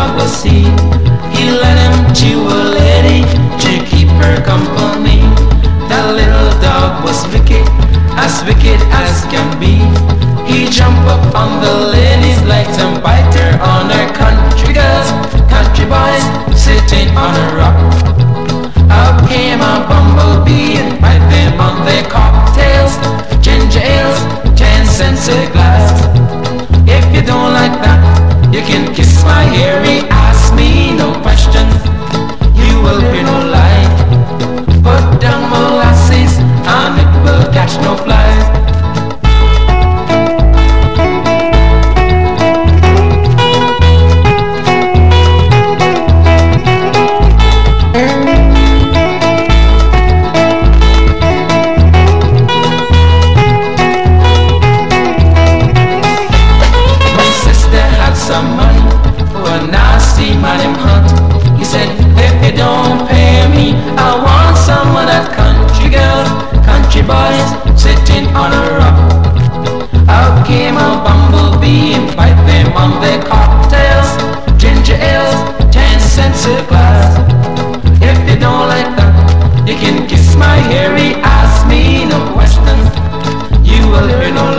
He led him to a lady to keep her company. That little dog was wicked, as wicked as can be. He jumped up on the lady's legs and bite. You know.